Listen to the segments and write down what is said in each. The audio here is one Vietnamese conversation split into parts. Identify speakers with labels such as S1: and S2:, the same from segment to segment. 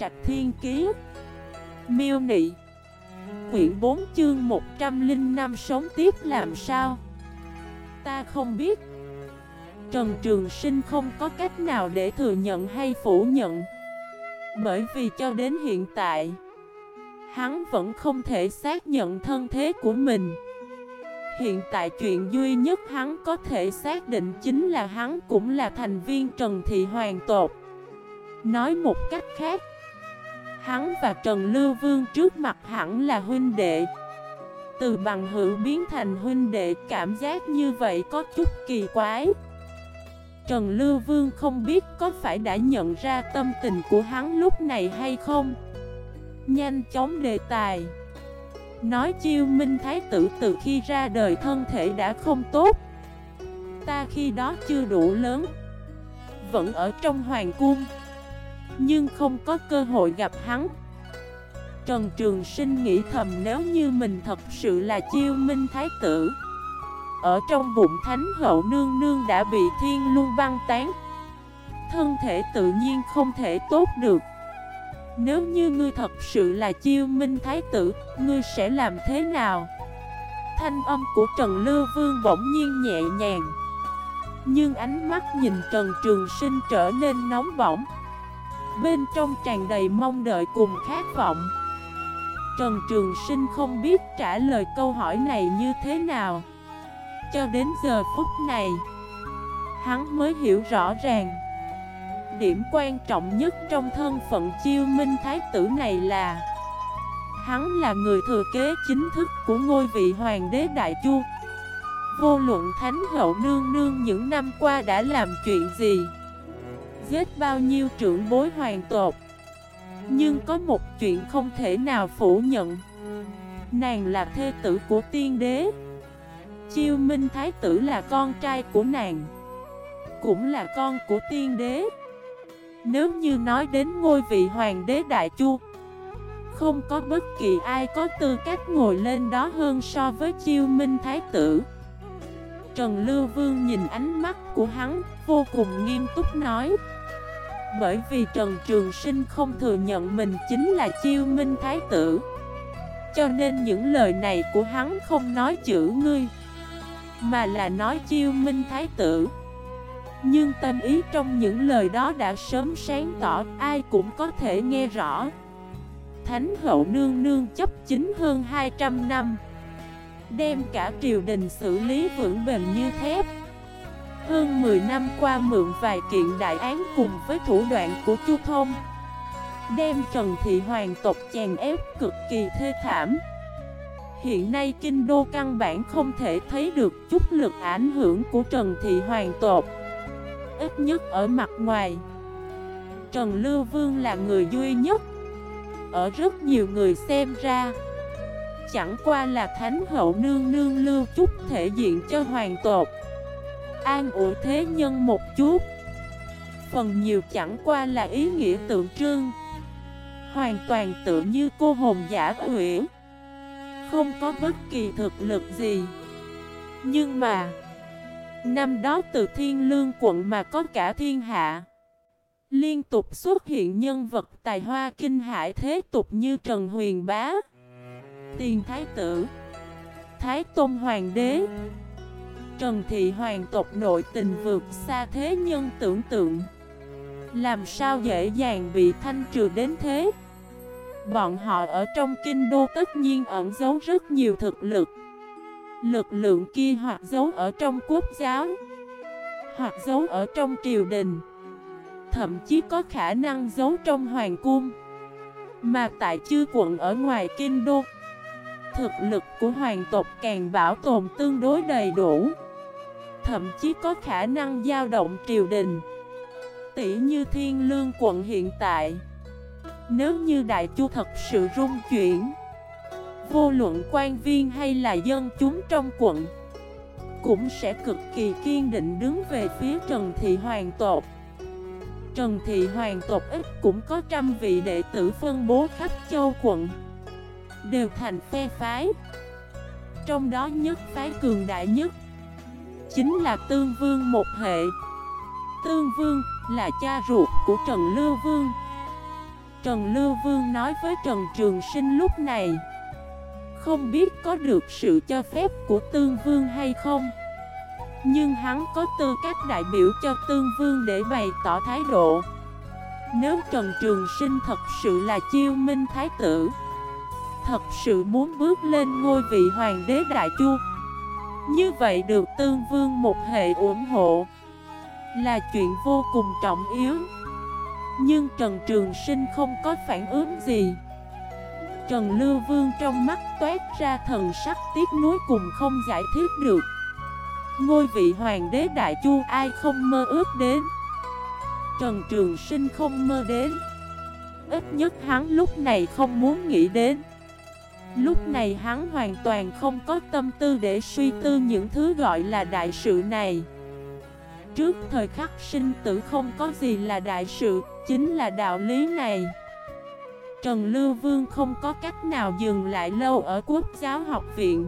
S1: Trạch Thiên Kiế Miêu Nị, Quyển 4 chương 105 sống tiếp làm sao? Ta không biết. Trần Trường Sinh không có cách nào để thừa nhận hay phủ nhận. Bởi vì cho đến hiện tại, Hắn vẫn không thể xác nhận thân thế của mình. Hiện tại chuyện duy nhất hắn có thể xác định chính là hắn cũng là thành viên Trần Thị Hoàng Tột Nói một cách khác Hắn và Trần Lưu Vương trước mặt hẳn là huynh đệ. Từ bằng hữu biến thành huynh đệ, cảm giác như vậy có chút kỳ quái. Trần Lưu Vương không biết có phải đã nhận ra tâm tình của hắn lúc này hay không. Nhanh chóng đề tài. Nói chiêu minh thái tử từ khi ra đời thân thể đã không tốt. Ta khi đó chưa đủ lớn. Vẫn ở trong hoàng cung. Nhưng không có cơ hội gặp hắn. Trần Trường Sinh nghĩ thầm nếu như mình thật sự là chiêu minh thái tử Ở trong bụng thánh hậu nương nương đã bị thiên Luân băng tán Thân thể tự nhiên không thể tốt được. Nếu như ngươi thật sự là chiêu minh thái tử, ngươi sẽ làm thế nào? Thanh âm của Trần Lưu Vương bỗng nhiên nhẹ nhàng Nhưng ánh mắt nhìn Trần Trường Sinh trở nên nóng bỏng. Bên trong tràn đầy mong đợi cùng khát vọng. Trần Trường Sinh không biết trả lời câu hỏi này như thế nào. Cho đến giờ phút này, Hắn mới hiểu rõ ràng. Điểm quan trọng nhất trong thân phận chiêu minh thái tử này là, Hắn là người thừa kế chính thức của ngôi vị hoàng đế Đại Chu. Vô luận Thánh Hậu Nương Nương những năm qua đã làm chuyện gì Giết bao nhiêu trưởng bối hoàng tột Nhưng có một chuyện không thể nào phủ nhận. Nàng là thê tử của tiên đế. Chiêu Minh Thái tử là con trai của nàng, Cũng là con của tiên đế. Nếu như nói đến ngôi vị hoàng đế Đại Chu, Không có bất kỳ ai có tư cách ngồi lên đó hơn so với chiêu minh thái tử. Trần Lưu Vương nhìn ánh mắt của hắn vô cùng nghiêm túc nói bởi vì Trần Trường Sinh không thừa nhận mình chính là chiêu minh thái tử. Cho nên những lời này của hắn không nói chữ ngươi Mà là nói chiêu minh thái tử. Nhưng tâm ý trong những lời đó đã sớm sáng tỏ, ai cũng có thể nghe rõ. Thánh hậu nương nương chấp chính hơn 200 năm Đem cả triều đình xử lý vững bền như thép. Hơn 10 năm qua mượn vài kiện đại án cùng với thủ đoạn của Chu Thông, Đem Trần Thị Hoàng tộc chèn ép cực kỳ thê thảm. Hiện nay kinh đô căn bản không thể thấy được chút lực ảnh hưởng của Trần Thị Hoàng tộc, ít nhất ở mặt ngoài. Trần Lưu Vương là người duy nhất, Ở rất nhiều người xem ra, Chẳng qua là Thánh Hậu Nương Nương lưu chút thể diện cho hoàng tộc. An ủi thế nhân một chút. Phần nhiều chẳng qua là ý nghĩa tượng trưng. Hoàn toàn tự như cô hồn giả uyển Không có bất kỳ thực lực gì. Nhưng mà, Năm đó từ thiên lương quận mà có cả thiên hạ, Liên tục xuất hiện nhân vật tài hoa kinh hải thế tục như Trần Huyền Bá, Tiền Thái Tử, Thái Tôn Hoàng đế Trần Thị Hoàng tộc nội tình vượt xa thế nhân tưởng tượng. Làm sao dễ dàng bị thanh trừ đến thế? Bọn họ ở trong kinh đô tất nhiên ẩn giấu rất nhiều thực lực. Lực lượng kia hoặc giấu ở trong quốc giáo, Hoặc giấu ở trong triều đình. Thậm chí có khả năng giấu trong hoàng cung. Mà tại chư quận ở ngoài kinh đô, Thực lực của hoàng tộc càng bảo tồn tương đối đầy đủ. Thậm chí có khả năng dao động triều đình. Tỷ như thiên lương quận hiện tại, Nếu như đại chu thật sự rung chuyển, Vô luận quan viên hay là dân chúng trong quận Cũng sẽ cực kỳ kiên định đứng về phía Trần Thị Hoàng tộc. Trần Thị Hoàng tộc ít cũng có trăm vị đệ tử phân bố khắp châu quận, Đều thành phe phái, Trong đó nhất phái cường đại nhất Chính là Tương Vương một hệ. Tương Vương là cha ruột của Trần Lưu Vương. Trần Lưu Vương nói với Trần Trường Sinh lúc này, Không biết có được sự cho phép của Tương Vương hay không? Nhưng hắn có tư cách đại biểu cho Tương Vương để bày tỏ thái độ. Nếu Trần Trường Sinh thật sự là chiêu minh thái tử, Thật sự muốn bước lên ngôi vị hoàng đế đại chu như vậy được Tương Vương một hệ ủng hộ, Là chuyện vô cùng trọng yếu. Nhưng Trần Trường Sinh không có phản ứng gì. Trần Lưu Vương trong mắt toát ra thần sắc tiếc nuối cùng không giải thích được. Ngôi vị hoàng đế Đại Chu ai không mơ ước đến? Trần Trường Sinh không mơ đến. Ít nhất hắn lúc này không muốn nghĩ đến. Lúc này hắn hoàn toàn không có tâm tư để suy tư những thứ gọi là đại sự này. Trước thời khắc sinh tử không có gì là đại sự, chính là đạo lý này. Trần Lưu Vương không có cách nào dừng lại lâu ở quốc giáo học viện.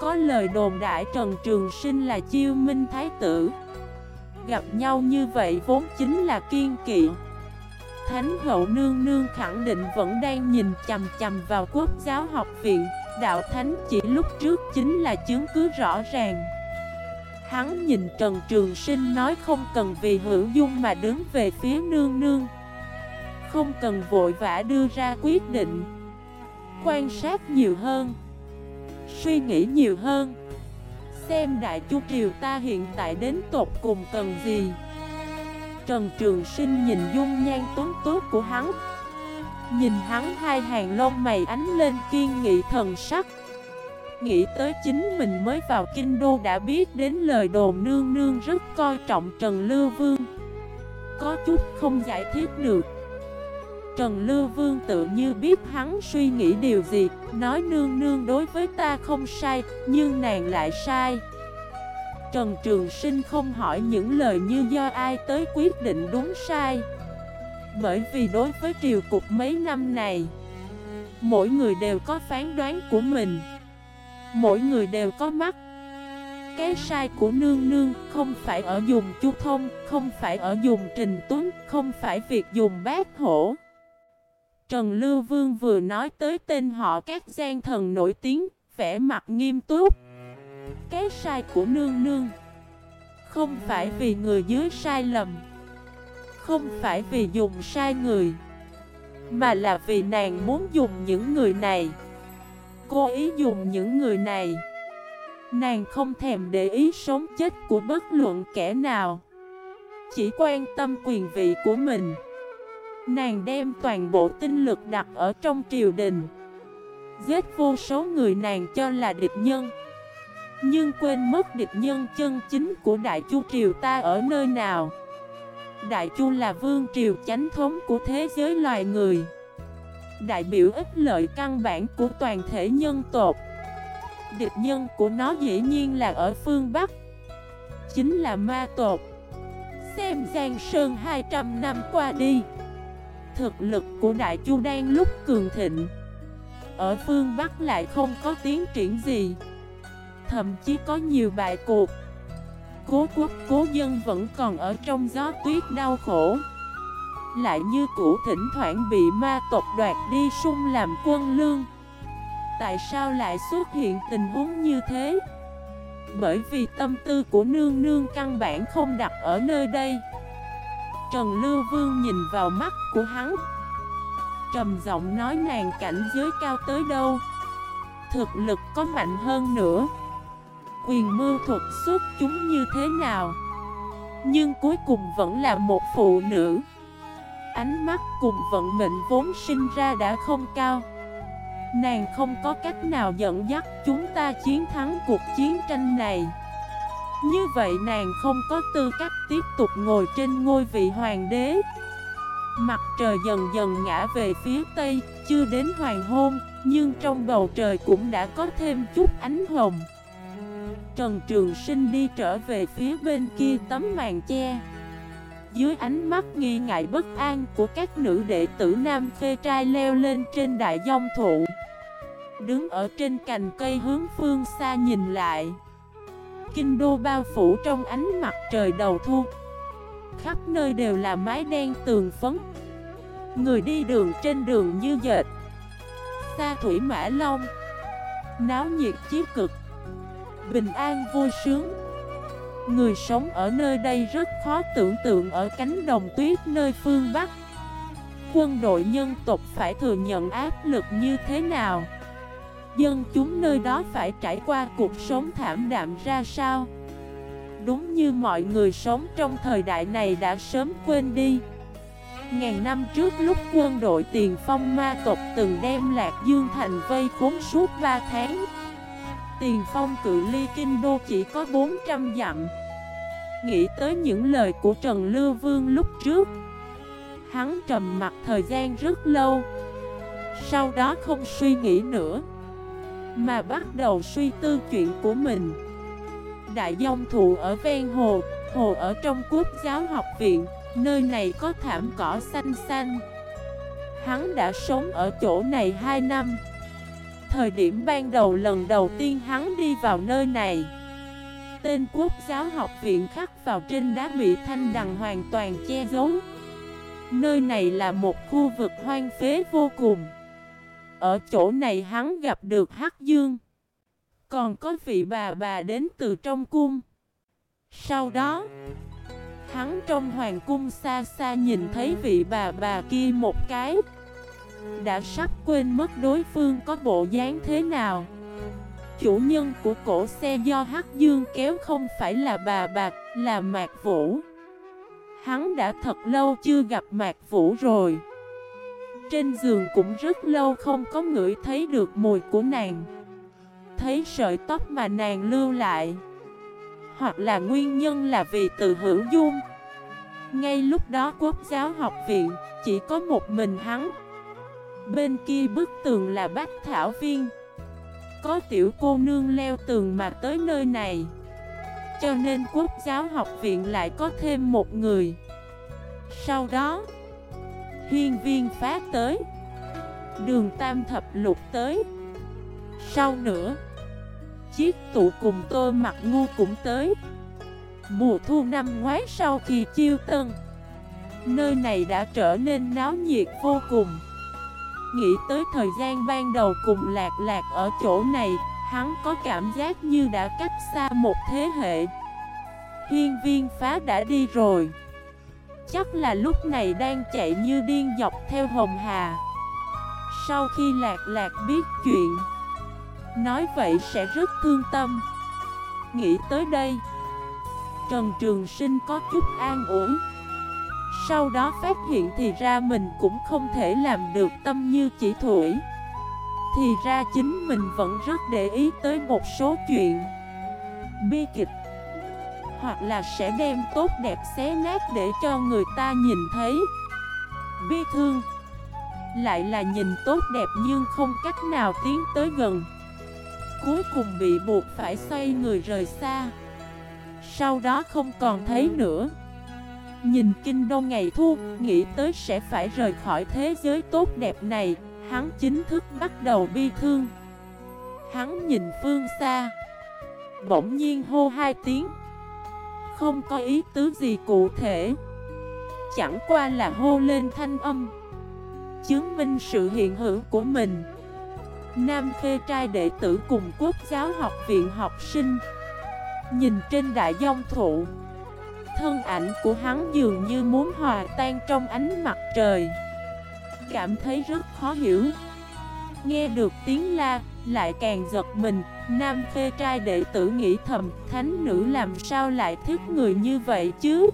S1: Có lời đồn đại Trần Trường Sinh là chiêu minh thái tử. Gặp nhau như vậy vốn chính là kiên kỵ. Thánh hậu nương nương khẳng định vẫn đang nhìn chầm chầm vào quốc giáo học viện. Đạo thánh chỉ lúc trước chính là chứng cứ rõ ràng. Hắn nhìn Trần Trường Sinh nói không cần vì hữu dung mà đứng về phía nương nương. Không cần vội vã đưa ra quyết định. Quan sát nhiều hơn. Suy nghĩ nhiều hơn. Xem Đại Chu Triều ta hiện tại đến tột cùng cần gì. Trần Trường Sinh nhìn dung nhan tuấn tốt của hắn. Nhìn hắn, hai hàng lông mày ánh lên kiên nghị thần sắc. Nghĩ tới chính mình mới vào kinh đô đã biết đến lời đồn nương nương rất coi trọng Trần Lưu Vương. Có chút không giải thích được. Trần Lưu Vương tự như biết hắn suy nghĩ điều gì, Nói nương nương đối với ta không sai, Nhưng nàng lại sai. Trần Trường Sinh không hỏi những lời như do ai tới quyết định đúng sai. Bởi vì đối với triều cục mấy năm này, Mỗi người đều có phán đoán của mình. Mỗi người đều có mắt. Cái sai của nương nương không phải ở dùng chu thông, Không phải ở dùng trình tuấn, Không phải việc dùng bát hổ. Trần Lưu Vương vừa nói tới tên họ các gian thần nổi tiếng, vẻ mặt nghiêm túc. Cái sai của nương nương. Không phải vì người dưới sai lầm. Không phải vì dùng sai người. Mà là vì nàng muốn dùng những người này. Cố ý dùng những người này. Nàng không thèm để ý sống chết của bất luận kẻ nào. Chỉ quan tâm quyền vị của mình. Nàng đem toàn bộ tinh lực đặt ở trong triều đình. Giết vô số người nàng cho là địch nhân. Nhưng quên mất địch nhân chân chính của Đại Chu Triều ta ở nơi nào. Đại Chu là vương triều chánh thống của thế giới loài người. Đại biểu ích lợi căn bản của toàn thể nhân tộc. Địch nhân của nó dĩ nhiên là ở phương Bắc. Chính là ma tộc. Xem Giang Sơn 200 năm qua đi. Thực lực của Đại Chu đang lúc cường thịnh. Ở phương Bắc lại không có tiến triển gì. Thậm chí có nhiều bại cuộc. Cố quốc, cố dân vẫn còn ở trong gió tuyết đau khổ. Lại như cũ thỉnh thoảng bị ma tộc đoạt đi sung làm quân lương. Tại sao lại xuất hiện tình huống như thế? Bởi vì tâm tư của nương nương căn bản không đặt ở nơi đây. Trần Lưu Vương nhìn vào mắt của hắn. Trầm giọng nói nàng cảnh giới cao tới đâu? Thực lực có mạnh hơn nữa. Quyền mưu thuật xuất chúng như thế nào. Nhưng cuối cùng vẫn là một phụ nữ. Ánh mắt cùng vận mệnh vốn sinh ra đã không cao. Nàng không có cách nào dẫn dắt chúng ta chiến thắng cuộc chiến tranh này. Như vậy nàng không có tư cách tiếp tục ngồi trên ngôi vị hoàng đế. Mặt trời dần dần ngã về phía tây, chưa đến hoàng hôn Nhưng trong bầu trời cũng đã có thêm chút ánh hồng. Trần Trường Sinh đi trở về phía bên kia tấm màn che. Dưới ánh mắt nghi ngại bất an của các nữ đệ tử nam phê trai leo lên trên đại dông thụ. Đứng ở trên cành cây hướng phương xa nhìn lại. Kinh đô bao phủ trong ánh mặt trời đầu thu. Khắp nơi đều là mái đen tường phấn. Người đi đường trên đường như dệt. Xa thủy mã long. Náo nhiệt chí cực. Bình an vui sướng. Người sống ở nơi đây rất khó tưởng tượng ở cánh đồng tuyết nơi phương Bắc. Quân đội nhân tộc phải thừa nhận áp lực như thế nào? Dân chúng nơi đó phải trải qua cuộc sống thảm đạm ra sao? Đúng như mọi người sống trong thời đại này đã sớm quên đi. Ngàn năm trước lúc quân đội tiền phong ma tộc từng đem Lạc Dương Thành vây khốn suốt 3 tháng Tiền phong cự ly kinh đô chỉ có 400 dặm. Nghĩ tới những lời của Trần Lưu Vương lúc trước, Hắn trầm mặt thời gian rất lâu, Sau đó không suy nghĩ nữa, Mà bắt đầu suy tư chuyện của mình. Đại dông thụ ở ven hồ Hồ ở trong quốc giáo học viện, Nơi này có thảm cỏ xanh xanh. Hắn đã sống ở chỗ này 2 năm. Thời điểm ban đầu lần đầu tiên hắn đi vào nơi này. Tên quốc giáo học viện khắc vào trên đá bị thanh đằng hoàn toàn che giấu. Nơi này là một khu vực hoang phế vô cùng. Ở chỗ này hắn gặp được Hắc Dương. Còn có vị bà bà đến từ trong cung. Sau đó, Hắn trong hoàng cung xa xa nhìn thấy vị bà bà kia một cái. Đã sắp quên mất đối phương có bộ dáng thế nào. Chủ nhân của cổ xe do Hắc Dương kéo không phải là bà bạc, là Mạc Vũ. Hắn đã thật lâu chưa gặp Mạc Vũ rồi. Trên giường cũng rất lâu không có ngửi thấy được mùi của nàng. Thấy sợi tóc mà nàng lưu lại. Hoặc là nguyên nhân là vì từ hữu dung. Ngay lúc đó quốc giáo học viện chỉ có một mình hắn. Bên kia bức tường là bách thảo viên. Có tiểu cô nương leo tường mà tới nơi này. Cho nên quốc giáo học viện lại có thêm một người. Sau đó, Hiên viên phá tới. Đường tam thập lục tới. Sau nữa, Chiếc tụ cùng tôi mặt ngu cũng tới. Mùa thu năm ngoái sau khi chiêu tân, Nơi này đã trở nên náo nhiệt vô cùng. Nghĩ tới thời gian ban đầu cùng lạc lạc ở chỗ này, Hắn có cảm giác như đã cách xa một thế hệ. Hiên viên phá đã đi rồi. Chắc là lúc này đang chạy như điên dọc theo Hồng Hà. Sau khi lạc lạc biết chuyện, Nói vậy sẽ rất thương tâm. Nghĩ tới đây, Trần Trường Sinh có chút an ủi. Sau đó phát hiện thì ra mình cũng không thể làm được tâm như chỉ thủy. Thì ra chính mình vẫn rất để ý tới một số chuyện. Bi kịch. Hoặc là sẽ đem tốt đẹp xé nát để cho người ta nhìn thấy. Bi thương. Lại là nhìn tốt đẹp nhưng không cách nào tiến tới gần. Cuối cùng bị buộc phải xoay người rời xa. Sau đó không còn thấy nữa. Nhìn kinh đông ngày thu, Nghĩ tới sẽ phải rời khỏi thế giới tốt đẹp này, Hắn chính thức bắt đầu bi thương. Hắn nhìn phương xa. Bỗng nhiên hô hai tiếng. Không có ý tứ gì cụ thể. Chẳng qua là hô lên thanh âm. Chứng minh sự hiện hữu của mình. Nam khê trai đệ tử cùng quốc giáo học viện học sinh. Nhìn trên đại dông thụ. Thân ảnh của hắn dường như muốn hòa tan trong ánh mặt trời. Cảm thấy rất khó hiểu. Nghe được tiếng la, lại càng giật mình. Nam phê trai đệ tử nghĩ thầm Thánh nữ làm sao lại thích người như vậy chứ?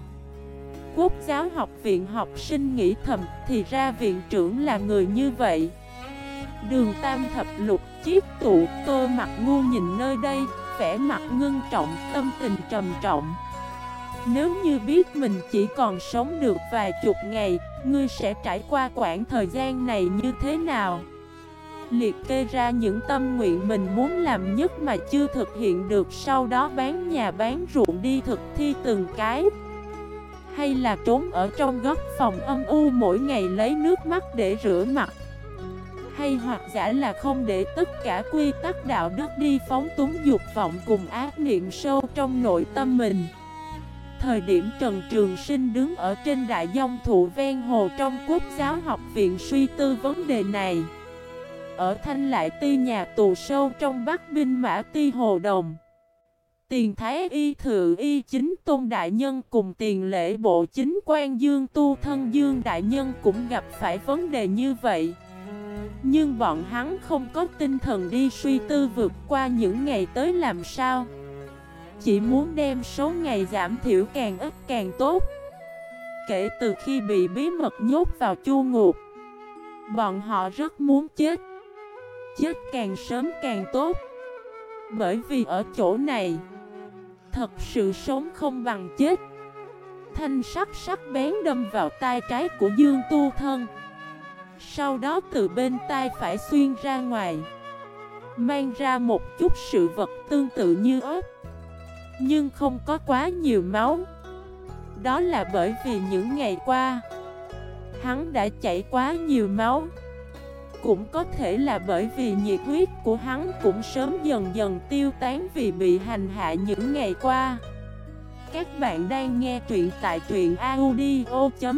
S1: Quốc giáo học viện học sinh nghĩ thầm Thì ra viện trưởng là người như vậy. Đường tam thập lục chiếc tụ Tôi mặt ngu nhìn nơi đây vẻ mặt ngưng trọng tâm tình trầm trọng nếu như biết mình chỉ còn sống được vài chục ngày, ngươi sẽ trải qua quãng thời gian này như thế nào? Liệt kê ra những tâm nguyện mình muốn làm nhất mà chưa thực hiện được Sau đó bán nhà bán ruộng đi thực thi từng cái. Hay là trốn ở trong góc phòng âm u mỗi ngày lấy nước mắt để rửa mặt? Hay hoặc giả là không để tất cả quy tắc đạo đức đi phóng túng dục vọng cùng ác niệm sâu trong nội tâm mình? Thời điểm Trần Trường Sinh đứng ở trên đại dông thụ ven hồ trong quốc giáo học viện suy tư vấn đề này. Ở Thanh Lại Ti nhà tù sâu trong Bắc Binh Mã Ti Hồ Đồng. Tiền Thái Y Thự Y Chính Tôn Đại Nhân cùng tiền lễ bộ chính quan Dương Tu Thân Dương Đại Nhân cũng gặp phải vấn đề như vậy. Nhưng bọn hắn không có tinh thần đi suy tư vượt qua những ngày tới làm sao. Chỉ muốn đem số ngày giảm thiểu càng ít càng tốt. Kể từ khi bị bí mật nhốt vào chu ngục, Bọn họ rất muốn chết. Chết càng sớm càng tốt. Bởi vì ở chỗ này, Thật sự sống không bằng chết. Thanh sắc sắc bén đâm vào tai trái của Dương Tu Thân. Sau đó từ bên tai phải xuyên ra ngoài, Mang ra một chút sự vật tương tự như ớt. Nhưng không có quá nhiều máu. Đó là bởi vì những ngày qua, Hắn đã chảy quá nhiều máu. Cũng có thể là bởi vì nhiệt huyết của hắn cũng sớm dần dần tiêu tán vì bị hành hạ những ngày qua. Các bạn đang nghe truyện tại truyện audio.fif